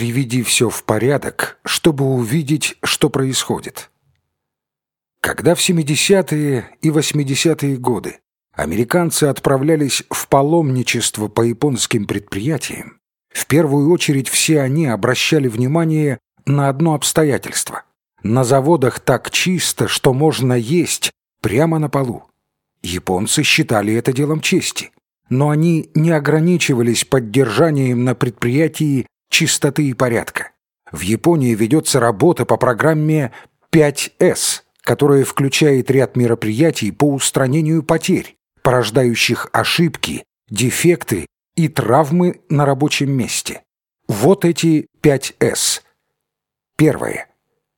Приведи все в порядок, чтобы увидеть, что происходит. Когда в 70-е и 80-е годы американцы отправлялись в паломничество по японским предприятиям, в первую очередь все они обращали внимание на одно обстоятельство. На заводах так чисто, что можно есть прямо на полу. Японцы считали это делом чести, но они не ограничивались поддержанием на предприятии чистоты и порядка. В Японии ведется работа по программе 5С, которая включает ряд мероприятий по устранению потерь, порождающих ошибки, дефекты и травмы на рабочем месте. Вот эти 5С. Первое.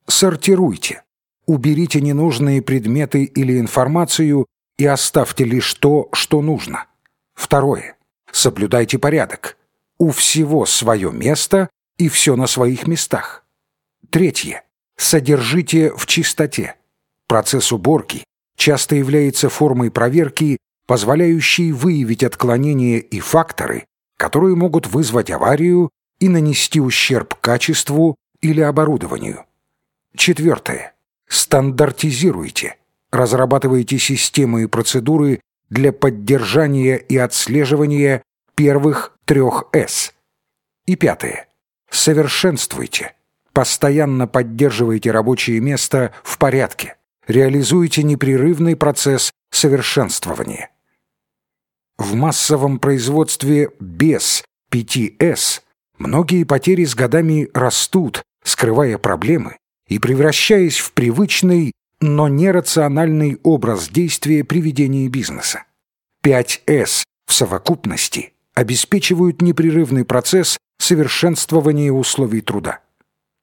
Сортируйте. Уберите ненужные предметы или информацию и оставьте лишь то, что нужно. Второе. Соблюдайте порядок. У всего свое место и все на своих местах. Третье. Содержите в чистоте. Процесс уборки часто является формой проверки, позволяющей выявить отклонения и факторы, которые могут вызвать аварию и нанести ущерб качеству или оборудованию. Четвертое. Стандартизируйте. Разрабатывайте системы и процедуры для поддержания и отслеживания первых трех «С». И пятое. Совершенствуйте. Постоянно поддерживайте рабочее место в порядке. Реализуйте непрерывный процесс совершенствования. В массовом производстве без 5С многие потери с годами растут, скрывая проблемы и превращаясь в привычный, но нерациональный образ действия при ведении бизнеса. 5С в совокупности обеспечивают непрерывный процесс совершенствования условий труда.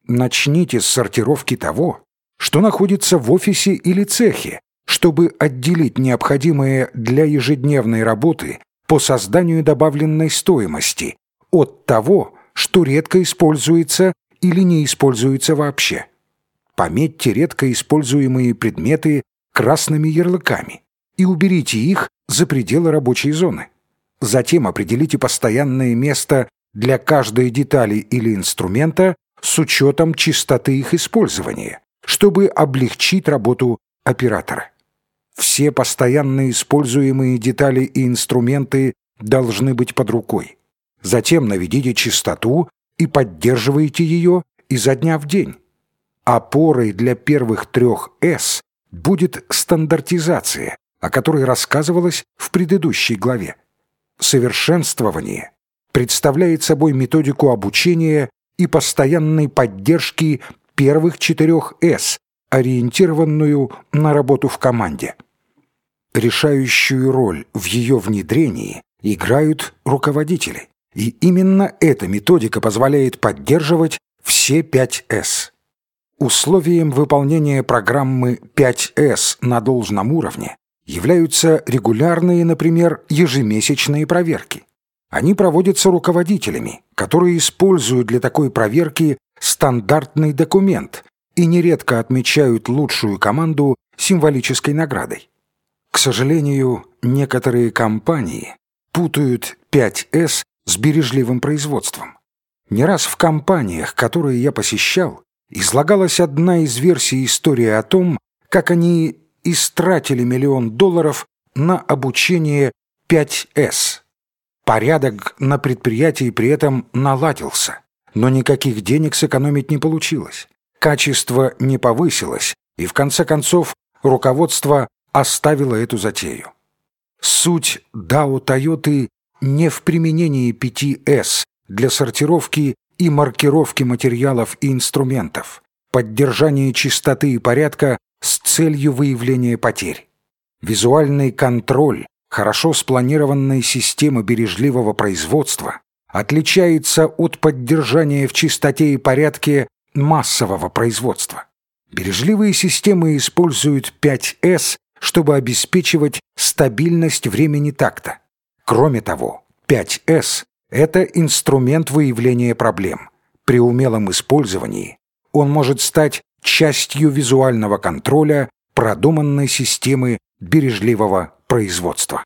Начните с сортировки того, что находится в офисе или цехе, чтобы отделить необходимое для ежедневной работы по созданию добавленной стоимости от того, что редко используется или не используется вообще. Пометьте редко используемые предметы красными ярлыками и уберите их за пределы рабочей зоны. Затем определите постоянное место для каждой детали или инструмента с учетом чистоты их использования, чтобы облегчить работу оператора. Все постоянно используемые детали и инструменты должны быть под рукой. Затем наведите чистоту и поддерживайте ее изо дня в день. Опорой для первых трех «С» будет стандартизация, о которой рассказывалось в предыдущей главе совершенствование представляет собой методику обучения и постоянной поддержки первых четырех «С», ориентированную на работу в команде. Решающую роль в ее внедрении играют руководители, и именно эта методика позволяет поддерживать все 5С. Условием выполнения программы 5С на должном уровне являются регулярные, например, ежемесячные проверки. Они проводятся руководителями, которые используют для такой проверки стандартный документ и нередко отмечают лучшую команду символической наградой. К сожалению, некоторые компании путают 5С с бережливым производством. Не раз в компаниях, которые я посещал, излагалась одна из версий истории о том, как они истратили миллион долларов на обучение 5С. Порядок на предприятии при этом наладился, но никаких денег сэкономить не получилось. Качество не повысилось, и в конце концов руководство оставило эту затею. Суть DAO Тойоты не в применении 5С для сортировки и маркировки материалов и инструментов, поддержании чистоты и порядка с целью выявления потерь. Визуальный контроль хорошо спланированной системы бережливого производства отличается от поддержания в чистоте и порядке массового производства. Бережливые системы используют 5С, чтобы обеспечивать стабильность времени такта. Кроме того, 5С – это инструмент выявления проблем. При умелом использовании он может стать частью визуального контроля продуманной системы бережливого производства.